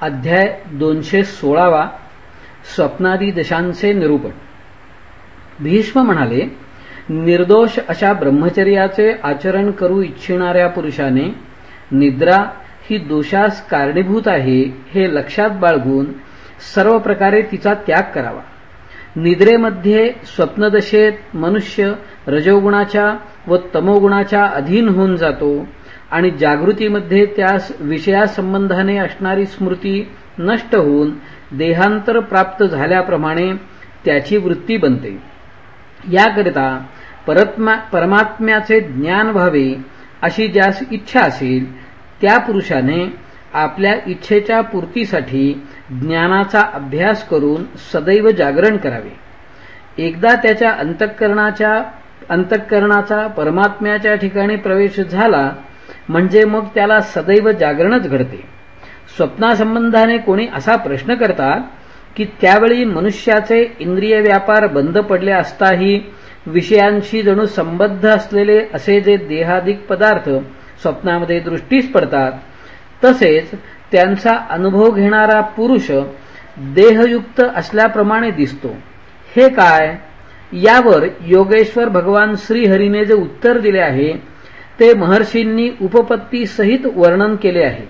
अध्याय दोनशे सोळावा स्वप्नादी दशांचे निरूपण. भीष्म म्हणाले निर्दोष अशा ब्रह्मचर्याचे आचरण करू इच्छिणाऱ्या पुरुषाने निद्रा ही दोषास कारणीभूत आहे हे लक्षात बाळगून सर्व प्रकारे तिचा त्याग करावा. निद्रेमध्ये स्वप्नदशेत मनुष्य रजोगुणाच्या व तमोगुणाच्या अधीन होऊन जातो आणि जागृतीमध्ये त्यास विषयासंबंधाने असणारी स्मृती नष्ट होऊन देहांतर प्राप्त झाल्याप्रमाणे त्याची वृत्ती बनते. याकरिता परमात्म्याचे ज्ञान व्हावे अशी ज्यास इच्छा असेल त्या पुरुषाने आपल्या इच्छेच्या पूर्तीसाठी ज्ञानाचा अभ्यास करून सदैव जागरण करावे. एकदा त्याच्या अंतःकरणाच्या अंतःकरणाचा परमात्म्याच्या ठिकाणी प्रवेश झाला म्हणजे मग त्याला सदैव जागरणच घडते. स्वप्नासंबंधाने कोणी असा प्रश्न करतात की त्यावेळी मनुष्याचे इंद्रिय व्यापार बंद पडले असताही विषयांशी जणू संबद्ध असलेले असे जे देहाधिक पदार्थ स्वप्नामध्ये दृष्टीस पडतात तसेच त्यांचा अनुभव घेणारा पुरुष देहयुक्त असल्याप्रमाणे दिसतो. हे काय? यावर योगेश्वर भगवान श्रीहरीने जे उत्तर दिले आहे ते महर्षींनी उपपत्ती सहित वर्णन केले आहे.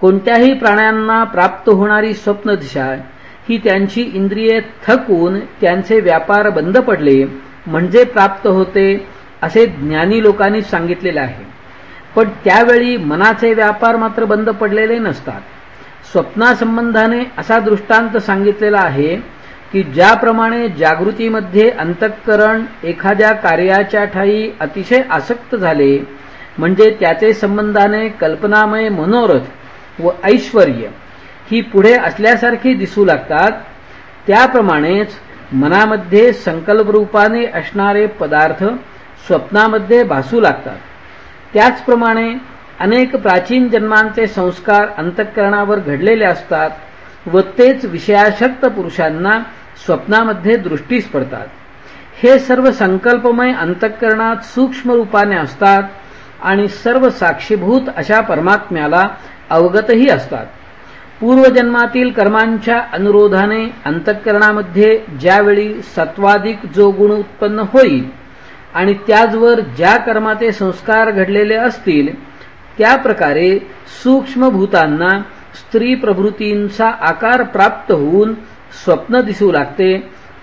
कोणत्याही प्राण्यांना प्राप्त होणारी स्वप्न दिशा ही त्यांची इंद्रिये थकून त्यांचे व्यापार बंद पडले म्हणजे प्राप्त होते असे ज्ञानी लोकांनी सांगितलेले आहे. पण त्यावेळी मनाचे व्यापार मात्र बंद पडलेले नसतात. स्वप्नासंबंधाने असा दृष्टांत सांगितलेला आहे की ज्याप्रमाणे जागृतीमध्ये अंतःकरण एखाद्या कार्याच्या ठाई अतिशय आसक्त झाले म्हणजे त्याचे संबंधाने कल्पनामय मनोरथ व ऐश्वर ही पुढे असल्यासारखी दिसू लागतात त्याप्रमाणेच मनामध्ये संकल्परूपाने असणारे पदार्थ स्वप्नामध्ये भासू लागतात. त्याचप्रमाणे अनेक प्राचीन जन्मांचे संस्कार अंतःकरणावर घडलेले असतात व तेच विषयाशक्त पुरुषांना स्वप्नामध्ये दृष्टीस पडतात. हे सर्व संकल्पमय अंतःकरणात सूक्ष्म रूपाने असतात आणि सर्व साक्षीभूत अशा परमात्म्याला अवगतही असतात. पूर्वजन्मातील कर्मांच्या अनुरोधाने अंतःकरणामध्ये ज्यावेळी सत्वाधिक जो गुण उत्पन्न होईल आणि त्याचवर ज्या कर्माचे संस्कार घडलेले असतील त्या प्रकारे सूक्ष्मभूतांना स्त्री प्रभृतींचा आकार प्राप्त होऊन स्वप्न दिसू लागते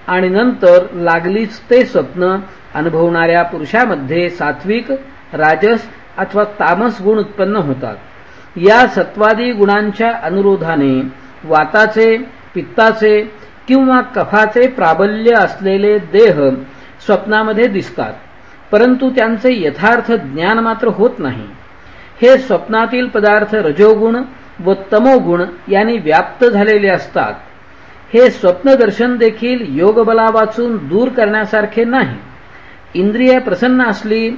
आणि नंतर लागलीच ते स्वप्न अनुभवणाऱ्या पुरुषामध्ये सात्विक राजस अथवा तामस गुण उत्पन्न होतात. या सत्वादी गुणांच्या अनुरोधाने वाताचे पित्ताचे किंवा कफाचे प्राबल्य असलेले देह स्वप्नामध्ये दिसतात परंतु त्यांचे यथार्थ ज्ञान मात्र होत नाही. हे स्वप्नातील पदार्थ रजोगुण व तमोगुण यांनी व्याप्त झालेले असतात. हे स्वप्नदर्शन देखील योगबला वाचून दूर करण्यासारखे नाही. इंद्रिय प्रसन्न असली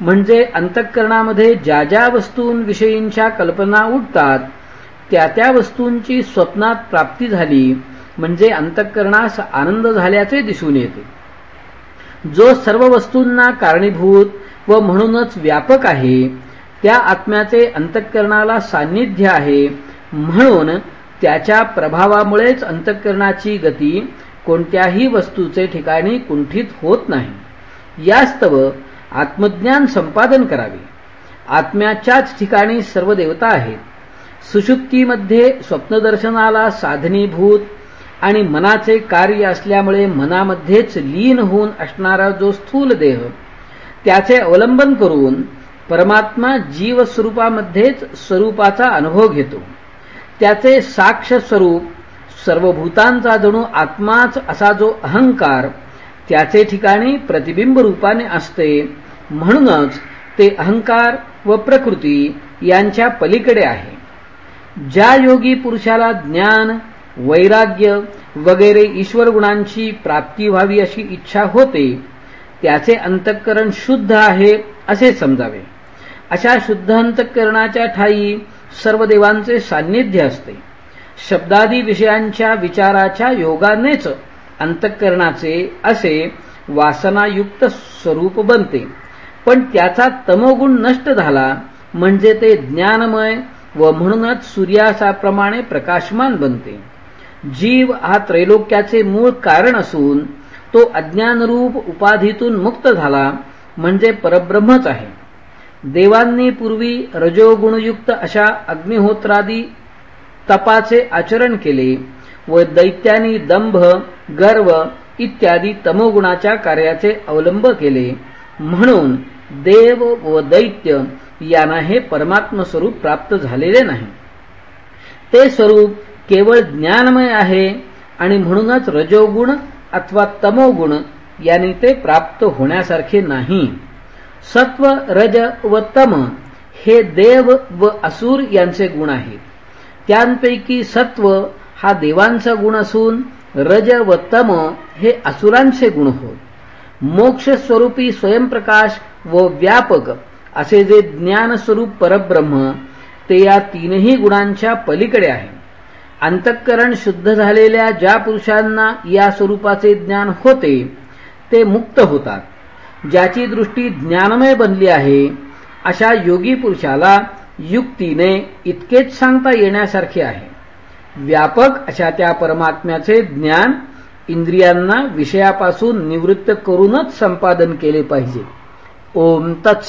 म्हणजे अंतःकरणामध्ये ज्या ज्या वस्तूंविषयींच्या कल्पना उठतात त्या त्या वस्तूंची स्वप्नात प्राप्ती झाली म्हणजे अंतःकरणास आनंद झाल्याचे दिसून येते. जो सर्व वस्तूंना कारणीभूत व म्हणूनच व्यापक आहे त्या आत्म्याचे अंतःकरणाला सान्निध्य आहे. म्हणून त्याच्या प्रभावामुळेच अंतःकरणाची गती कोणत्याही वस्तूचे ठिकाणी कुंठित होत नाही. यास्तव आत्मज्ञान संपादन करावे. आत्म्याच्याच ठिकाणी सर्व देवता आहेत. सुषुप्तीमध्ये स्वप्नदर्शनाला साधनीभूत आणि मनाचे कार्य असल्यामुळे मनामध्येच लीन होऊन असणारा जो स्थूल देह त्याचे अवलंबन करून परमात्मा जीव स्वरूपामध्येच स्वरूपाचा अनुभव घेतो. त्याचे साक्ष स्वरूप सर्वभूतांचा जणू आत्माच असा जो अहंकार त्याचे ठिकाणी प्रतिबिंब रूपाने असते म्हणूनच ते अहंकार व प्रकृती यांच्या पलीकडे आहे. ज्या योगी पुरुषाला ज्ञान वैराग्य वगैरे ईश्वर गुणांची प्राप्ती व्हावी अशी इच्छा होते त्याचे अंतःकरण शुद्ध आहे असे समजावे. अशा शुद्ध अंतःकरणाच्या ठाई सर्व देवांचे सान्निध्य असते. शब्दादी विषयांच्या विचाराच्या योगानेच अंतःकरणाचे असे वासनायुक्त स्वरूप बनते. पण त्याचा तमोगुण नष्ट झाला म्हणजे ते ज्ञानमय व म्हणूनच सूर्यासाप्रमाणे प्रकाशमान बनते. जीव हा त्रैलोक्याचे मूळ कारण असून तो अज्ञानरूप उपाधीतून मुक्त झाला म्हणजे परब्रह्मच आहे. देवांनी पूर्वी रजोगुणयुक्त अशा अग्निहोत्रादी तपाचे आचरण केले व दैत्यांनी दंभ गर्व इत्यादी तमोगुणाच्या कार्याचे अवलंब केले. म्हणून देव व दैत्य यांना हे परमात्म स्वरूप प्राप्त झालेले नाही. ते स्वरूप केवळ ज्ञानमय आहे आणि म्हणूनच रजोगुण अथवा तमोगुण यांनी ते प्राप्त होण्यासारखे नाही. सत्व रज व तम हे देव व असुर यांचे गुण आहेत त्यांपैकी सत्व हा देवांचा गुण असून रज व तम हे असुरांचे गुण होत मोक्ष स्वरूपी स्वयंप्रकाश व व्यापक असे जे ज्ञानस्वरूप परब्रह्म ते या तीनही गुणांच्या पलीकडे आहे. अंतःकरण शुद्ध झालेल्या ज्या पुरुषांना या स्वरूपाचे ज्ञान होते ते मुक्त होतात. ज्याची दृष्टी ज्ञानमय बनली आहे अशा योगी पुरुषाला युक्तीने इतकेच सांगता येण्यासारखे आहे. व्यापक अशा त्या परमात्म्याचे ज्ञान इंद्रियांना विषयापासून निवृत्त करूनच संपादन केले पाहिजे. ओम तत्स